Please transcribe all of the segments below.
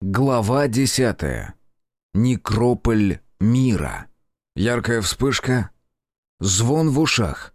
Глава десятая. Некрополь мира. Яркая вспышка. Звон в ушах.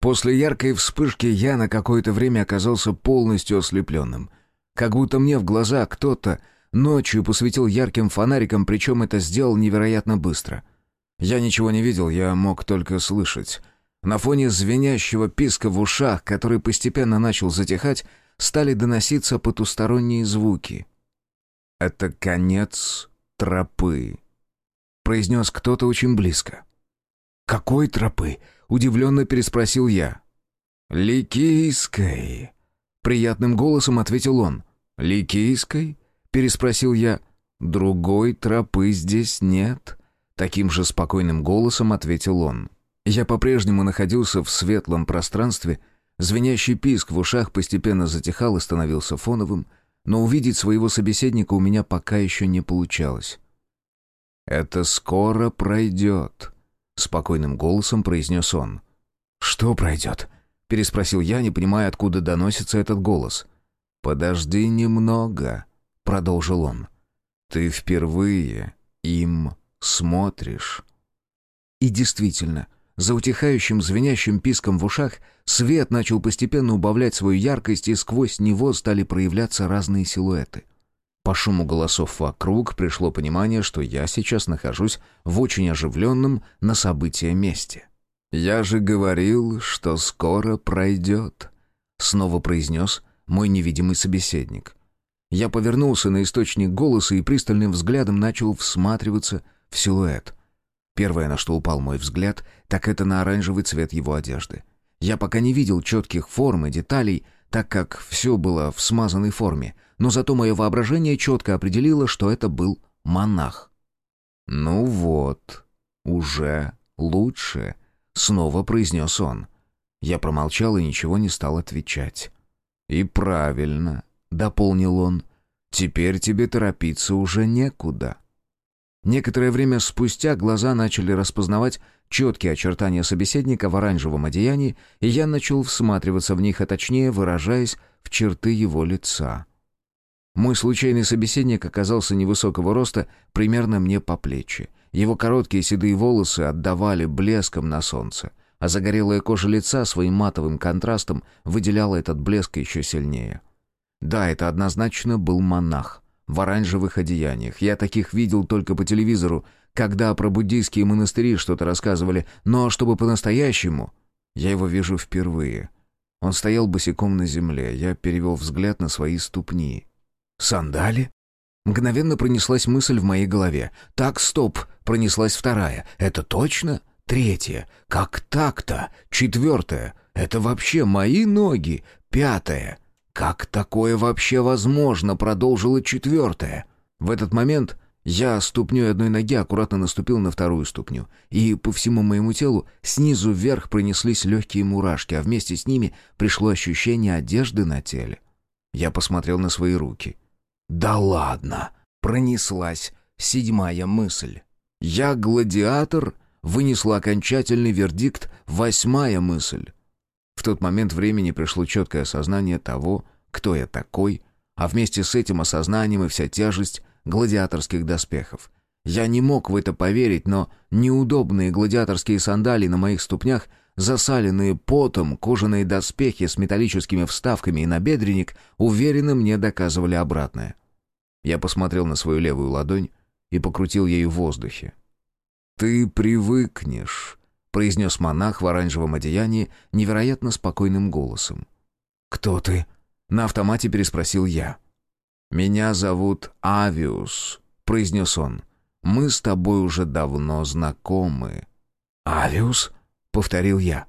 После яркой вспышки я на какое-то время оказался полностью ослепленным. Как будто мне в глаза кто-то ночью посветил ярким фонариком, причем это сделал невероятно быстро. Я ничего не видел, я мог только слышать. На фоне звенящего писка в ушах, который постепенно начал затихать, стали доноситься потусторонние звуки — «Это конец тропы», — произнес кто-то очень близко. «Какой тропы?» — удивленно переспросил я. «Ликийской», — приятным голосом ответил он. «Ликийской?» — переспросил я. «Другой тропы здесь нет», — таким же спокойным голосом ответил он. Я по-прежнему находился в светлом пространстве, звенящий писк в ушах постепенно затихал и становился фоновым — но увидеть своего собеседника у меня пока еще не получалось. «Это скоро пройдет», — спокойным голосом произнес он. «Что пройдет?» — переспросил я, не понимая, откуда доносится этот голос. «Подожди немного», — продолжил он. «Ты впервые им смотришь». И действительно, за утихающим звенящим писком в ушах свет начал постепенно убавлять свою яркость, и сквозь него стали проявляться разные силуэты. По шуму голосов вокруг пришло понимание, что я сейчас нахожусь в очень оживленном на события месте. «Я же говорил, что скоро пройдет», — снова произнес мой невидимый собеседник. Я повернулся на источник голоса и пристальным взглядом начал всматриваться в силуэт — Первое, на что упал мой взгляд, так это на оранжевый цвет его одежды. Я пока не видел четких форм и деталей, так как все было в смазанной форме, но зато мое воображение четко определило, что это был монах. «Ну вот, уже лучше», — снова произнес он. Я промолчал и ничего не стал отвечать. «И правильно», — дополнил он, — «теперь тебе торопиться уже некуда». Некоторое время спустя глаза начали распознавать четкие очертания собеседника в оранжевом одеянии, и я начал всматриваться в них, а точнее выражаясь в черты его лица. Мой случайный собеседник оказался невысокого роста, примерно мне по плечи. Его короткие седые волосы отдавали блеском на солнце, а загорелая кожа лица своим матовым контрастом выделяла этот блеск еще сильнее. Да, это однозначно был монах в оранжевых одеяниях. Я таких видел только по телевизору, когда про буддийские монастыри что-то рассказывали, но чтобы по-настоящему, я его вижу впервые. Он стоял босиком на земле, я перевел взгляд на свои ступни. «Сандали?» Мгновенно пронеслась мысль в моей голове. «Так, стоп!» — пронеслась вторая. «Это точно?» Третья. «Как так-то?» Четвертая. «Это вообще мои ноги?» Пятая. «Как такое вообще возможно?» — продолжила четвертая. В этот момент я ступней одной ноги аккуратно наступил на вторую ступню, и по всему моему телу снизу вверх пронеслись легкие мурашки, а вместе с ними пришло ощущение одежды на теле. Я посмотрел на свои руки. «Да ладно!» — пронеслась седьмая мысль. «Я гладиатор?» — вынесла окончательный вердикт восьмая мысль. В тот момент времени пришло четкое осознание того, кто я такой, а вместе с этим осознанием и вся тяжесть гладиаторских доспехов. Я не мог в это поверить, но неудобные гладиаторские сандалии на моих ступнях, засаленные потом кожаные доспехи с металлическими вставками и набедренник уверенно мне доказывали обратное. Я посмотрел на свою левую ладонь и покрутил ею в воздухе. «Ты привыкнешь», произнес монах в оранжевом одеянии невероятно спокойным голосом. «Кто ты?» — на автомате переспросил я. «Меня зовут Авиус», — произнес он. «Мы с тобой уже давно знакомы». «Авиус?» — повторил я.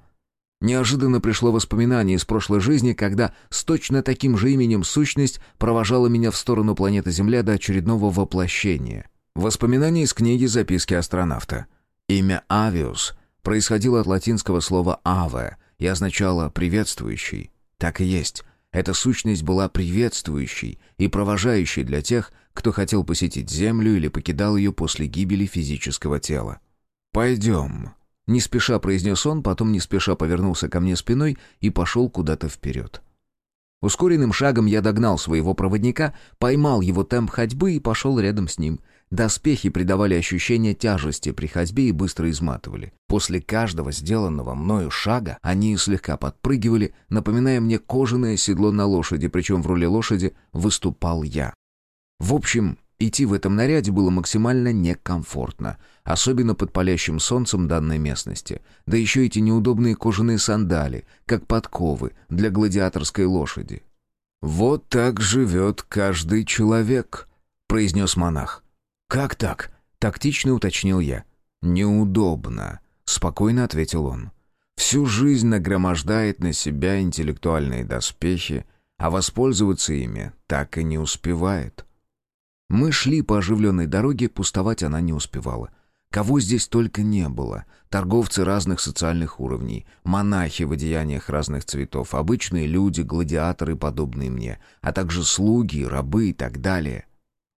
Неожиданно пришло воспоминание из прошлой жизни, когда с точно таким же именем сущность провожала меня в сторону планеты Земля до очередного воплощения. Воспоминание из книги «Записки астронавта». Имя Авиус происходило от латинского слова «аве» и означало «приветствующий». Так и есть. Эта сущность была приветствующей и провожающей для тех, кто хотел посетить Землю или покидал ее после гибели физического тела. «Пойдем», — не спеша произнес он, потом не спеша повернулся ко мне спиной и пошел куда-то вперед. Ускоренным шагом я догнал своего проводника, поймал его темп ходьбы и пошел рядом с ним. Доспехи придавали ощущение тяжести при ходьбе и быстро изматывали. После каждого сделанного мною шага они слегка подпрыгивали, напоминая мне кожаное седло на лошади, причем в роли лошади выступал я. В общем, идти в этом наряде было максимально некомфортно, особенно под палящим солнцем данной местности. Да еще эти неудобные кожаные сандали, как подковы для гладиаторской лошади. «Вот так живет каждый человек», — произнес монах. «Как так?» — тактично уточнил я. «Неудобно», — спокойно ответил он. «Всю жизнь нагромождает на себя интеллектуальные доспехи, а воспользоваться ими так и не успевает». Мы шли по оживленной дороге, пустовать она не успевала. Кого здесь только не было. Торговцы разных социальных уровней, монахи в одеяниях разных цветов, обычные люди, гладиаторы, подобные мне, а также слуги, рабы и так далее.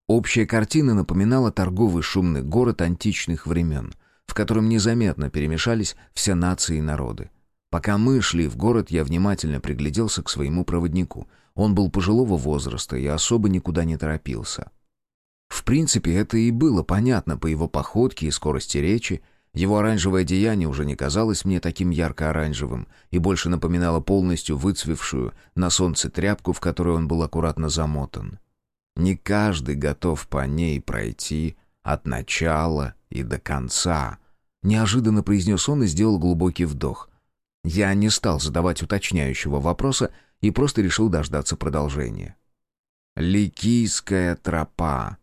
Общая картина напоминала торговый шумный город античных времен, в котором незаметно перемешались все нации и народы. Пока мы шли в город, я внимательно пригляделся к своему проводнику. Он был пожилого возраста и особо никуда не торопился. В принципе, это и было понятно по его походке и скорости речи. Его оранжевое одеяние уже не казалось мне таким ярко-оранжевым и больше напоминало полностью выцвевшую на солнце тряпку, в которой он был аккуратно замотан. Не каждый готов по ней пройти от начала и до конца. Неожиданно произнес он и сделал глубокий вдох. Я не стал задавать уточняющего вопроса и просто решил дождаться продолжения. «Ликийская тропа»,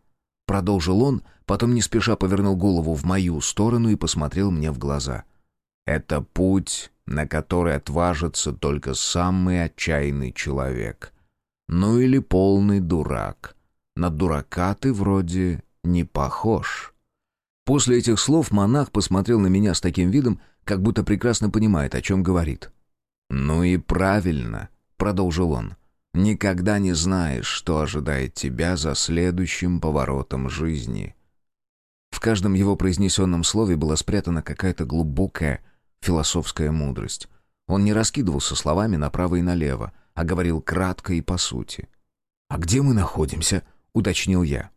Продолжил он, потом не спеша повернул голову в мою сторону и посмотрел мне в глаза. «Это путь, на который отважится только самый отчаянный человек. Ну или полный дурак. На дурака ты вроде не похож». После этих слов монах посмотрел на меня с таким видом, как будто прекрасно понимает, о чем говорит. «Ну и правильно», — продолжил он. Никогда не знаешь, что ожидает тебя за следующим поворотом жизни. В каждом его произнесенном слове была спрятана какая-то глубокая философская мудрость. Он не раскидывался словами направо и налево, а говорил кратко и по сути. «А где мы находимся?» — уточнил я.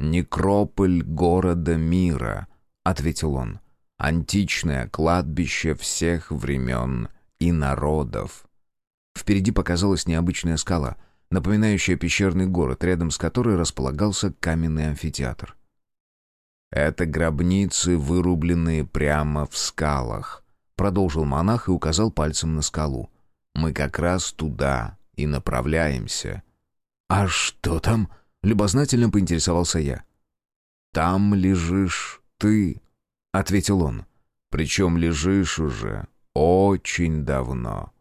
«Некрополь города мира», — ответил он. «Античное кладбище всех времен и народов». Впереди показалась необычная скала, напоминающая пещерный город, рядом с которой располагался каменный амфитеатр. «Это гробницы, вырубленные прямо в скалах», — продолжил монах и указал пальцем на скалу. «Мы как раз туда и направляемся». «А что там?» — любознательно поинтересовался я. «Там лежишь ты», — ответил он. «Причем лежишь уже очень давно».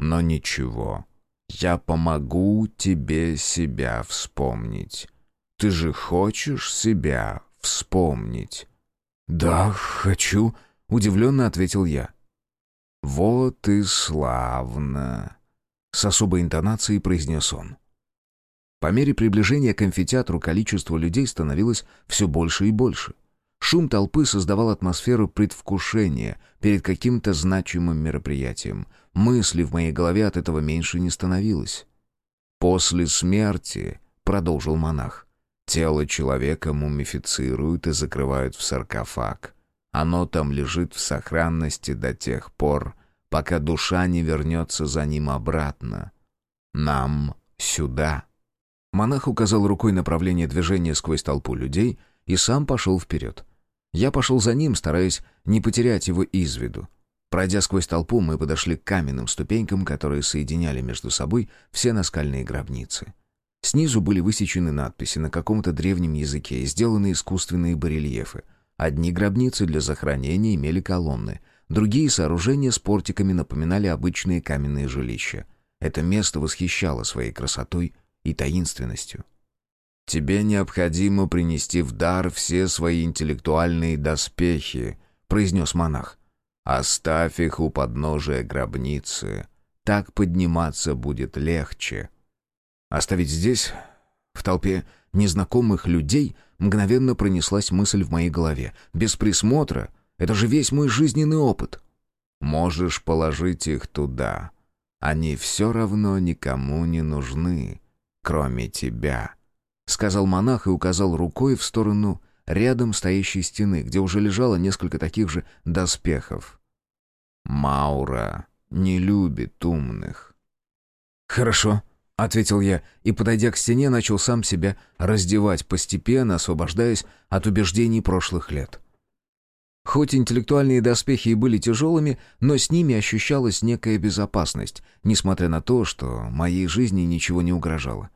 Но ничего, я помогу тебе себя вспомнить. Ты же хочешь себя вспомнить?» «Да, хочу», — удивленно ответил я. «Вот и славно», — с особой интонацией произнес он. По мере приближения к амфитеатру количество людей становилось все больше и больше. Шум толпы создавал атмосферу предвкушения перед каким-то значимым мероприятием. Мысли в моей голове от этого меньше не становилось. «После смерти», — продолжил монах, — «тело человека мумифицируют и закрывают в саркофаг. Оно там лежит в сохранности до тех пор, пока душа не вернется за ним обратно. Нам сюда». Монах указал рукой направление движения сквозь толпу людей и сам пошел вперед. Я пошел за ним, стараясь не потерять его из виду. Пройдя сквозь толпу, мы подошли к каменным ступенькам, которые соединяли между собой все наскальные гробницы. Снизу были высечены надписи на каком-то древнем языке и сделаны искусственные барельефы. Одни гробницы для захоронения имели колонны, другие сооружения с портиками напоминали обычные каменные жилища. Это место восхищало своей красотой и таинственностью. «Тебе необходимо принести в дар все свои интеллектуальные доспехи», — произнес монах. «Оставь их у подножия гробницы. Так подниматься будет легче». «Оставить здесь, в толпе незнакомых людей, мгновенно пронеслась мысль в моей голове. Без присмотра — это же весь мой жизненный опыт». «Можешь положить их туда. Они все равно никому не нужны, кроме тебя», — сказал монах и указал рукой в сторону рядом стоящей стены, где уже лежало несколько таких же доспехов. «Маура не любит умных». «Хорошо», — ответил я, и, подойдя к стене, начал сам себя раздевать, постепенно освобождаясь от убеждений прошлых лет. Хоть интеллектуальные доспехи и были тяжелыми, но с ними ощущалась некая безопасность, несмотря на то, что моей жизни ничего не угрожало.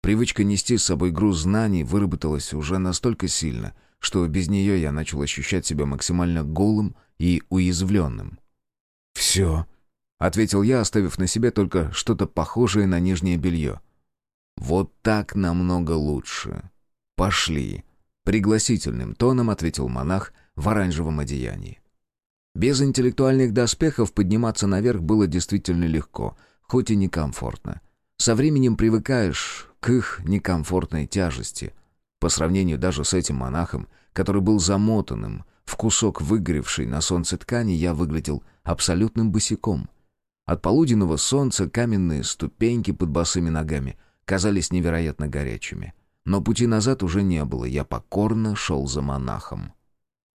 Привычка нести с собой груз знаний выработалась уже настолько сильно, что без нее я начал ощущать себя максимально голым и уязвленным. «Все», — ответил я, оставив на себе только что-то похожее на нижнее белье. «Вот так намного лучше. Пошли», — пригласительным тоном ответил монах, в оранжевом одеянии. Без интеллектуальных доспехов подниматься наверх было действительно легко, хоть и некомфортно. Со временем привыкаешь к их некомфортной тяжести. По сравнению даже с этим монахом, который был замотанным в кусок выгоревшей на солнце ткани, я выглядел абсолютным босиком. От полуденного солнца каменные ступеньки под босыми ногами казались невероятно горячими. Но пути назад уже не было, я покорно шел за монахом.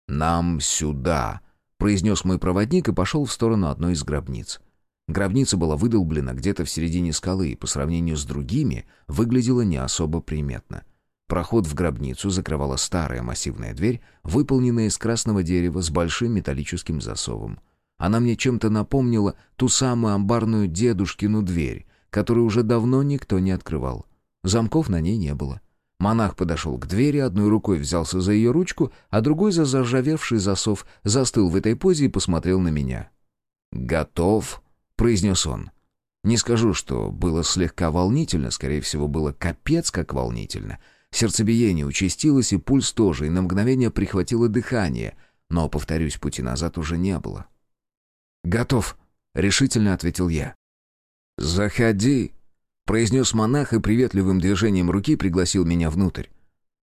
«Нам сюда», — произнес мой проводник и пошел в сторону одной из гробниц. Гробница была выдолблена где-то в середине скалы и по сравнению с другими выглядела не особо приметно. Проход в гробницу закрывала старая массивная дверь, выполненная из красного дерева с большим металлическим засовом. Она мне чем-то напомнила ту самую амбарную дедушкину дверь, которую уже давно никто не открывал. Замков на ней не было. Монах подошел к двери, одной рукой взялся за ее ручку, а другой за заржавевший засов, застыл в этой позе и посмотрел на меня. «Готов?» — произнес он. Не скажу, что было слегка волнительно, скорее всего, было капец как волнительно. Сердцебиение участилось, и пульс тоже, и на мгновение прихватило дыхание, но, повторюсь, пути назад уже не было. «Готов», — решительно ответил я. «Заходи», произнес монах и приветливым движением руки пригласил меня внутрь.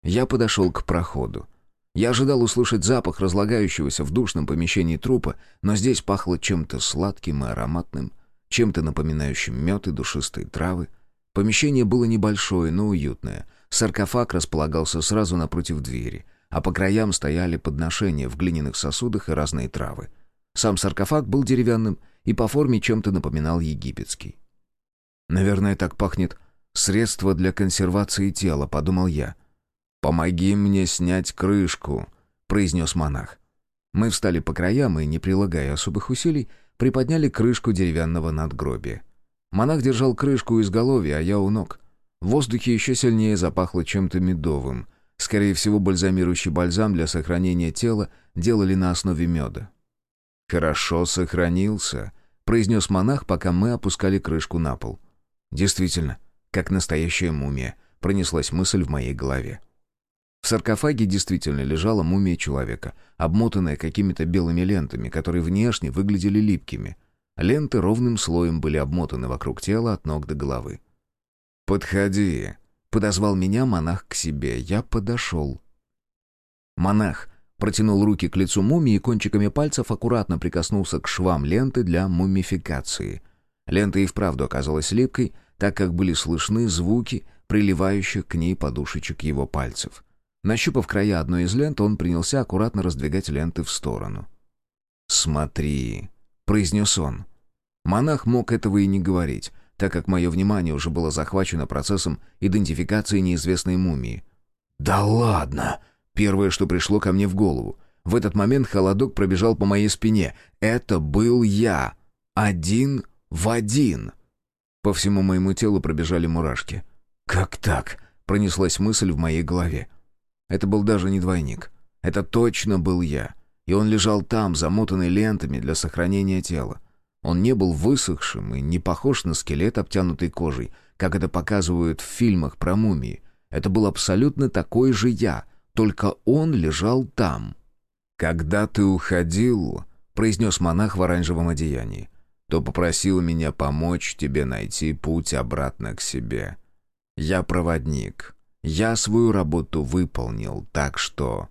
Я подошел к проходу. Я ожидал услышать запах разлагающегося в душном помещении трупа, но здесь пахло чем-то сладким и ароматным, чем-то напоминающим мед и душистые травы. Помещение было небольшое, но уютное. Саркофаг располагался сразу напротив двери, а по краям стояли подношения в глиняных сосудах и разные травы. Сам саркофаг был деревянным и по форме чем-то напоминал египетский. Наверное, так пахнет средство для консервации тела, подумал я. Помоги мне снять крышку, произнес монах. Мы встали по краям и, не прилагая особых усилий, приподняли крышку деревянного надгробия. Монах держал крышку изголовья, а я у ног. В воздухе еще сильнее запахло чем-то медовым. Скорее всего, бальзамирующий бальзам для сохранения тела делали на основе меда. «Хорошо сохранился», — произнес монах, пока мы опускали крышку на пол. Действительно, как настоящая мумия, пронеслась мысль в моей голове. В саркофаге действительно лежала мумия человека, обмотанная какими-то белыми лентами, которые внешне выглядели липкими. Ленты ровным слоем были обмотаны вокруг тела от ног до головы. «Подходи», — подозвал меня монах к себе. Я подошел. Монах протянул руки к лицу мумии и кончиками пальцев аккуратно прикоснулся к швам ленты для мумификации — Лента и вправду оказалась липкой, так как были слышны звуки приливающих к ней подушечек его пальцев. Нащупав края одной из лент, он принялся аккуратно раздвигать ленты в сторону. «Смотри», — произнес он. Монах мог этого и не говорить, так как мое внимание уже было захвачено процессом идентификации неизвестной мумии. «Да ладно!» — первое, что пришло ко мне в голову. В этот момент холодок пробежал по моей спине. «Это был я! Один в один. По всему моему телу пробежали мурашки. «Как так?» — пронеслась мысль в моей голове. Это был даже не двойник. Это точно был я. И он лежал там, замотанный лентами для сохранения тела. Он не был высохшим и не похож на скелет, обтянутый кожей, как это показывают в фильмах про мумии. Это был абсолютно такой же я, только он лежал там. «Когда ты уходил», — произнес монах в оранжевом одеянии, то попросил меня помочь тебе найти путь обратно к себе. Я проводник. Я свою работу выполнил, так что...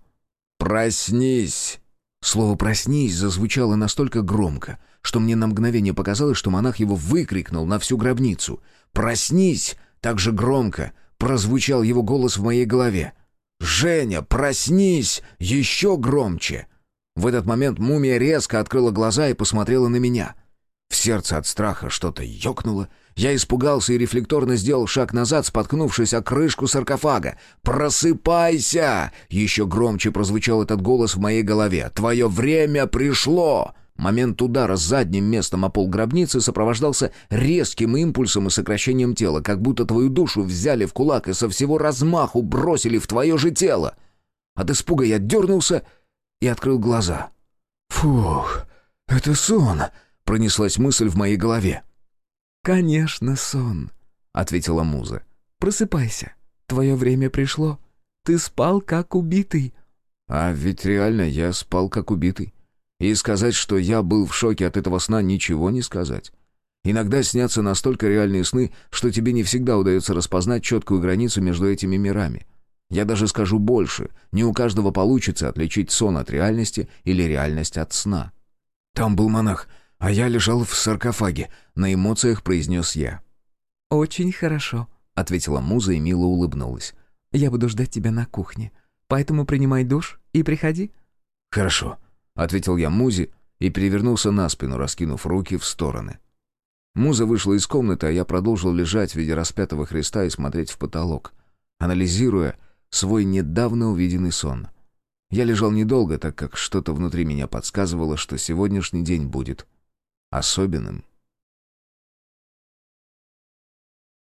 Проснись!» Слово «проснись» зазвучало настолько громко, что мне на мгновение показалось, что монах его выкрикнул на всю гробницу. «Проснись!» Так же громко прозвучал его голос в моей голове. «Женя, проснись!» Еще громче. В этот момент мумия резко открыла глаза и посмотрела на меня. Сердце от страха что-то ёкнуло. Я испугался и рефлекторно сделал шаг назад, споткнувшись о крышку саркофага. «Просыпайся!» Еще громче прозвучал этот голос в моей голове. «Твое время пришло!» Момент удара с задним местом о пол гробницы сопровождался резким импульсом и сокращением тела, как будто твою душу взяли в кулак и со всего размаху бросили в твое же тело. От испуга я дернулся и открыл глаза. «Фух, это сон!» — пронеслась мысль в моей голове. «Конечно, сон», — ответила муза. «Просыпайся, твое время пришло. Ты спал, как убитый». «А ведь реально я спал, как убитый. И сказать, что я был в шоке от этого сна, ничего не сказать. Иногда снятся настолько реальные сны, что тебе не всегда удается распознать четкую границу между этими мирами. Я даже скажу больше, не у каждого получится отличить сон от реальности или реальность от сна. Там был монах, а я лежал в саркофаге, на эмоциях произнес я. «Очень хорошо», — ответила муза и мило улыбнулась. «Я буду ждать тебя на кухне, поэтому принимай душ и приходи». «Хорошо», ответил я Музе и перевернулся на спину, раскинув руки в стороны. Муза вышла из комнаты, а я продолжил лежать в виде распятого Христа и смотреть в потолок, анализируя свой недавно увиденный сон. Я лежал недолго, так как что-то внутри меня подсказывало, что сегодняшний день будет особенным.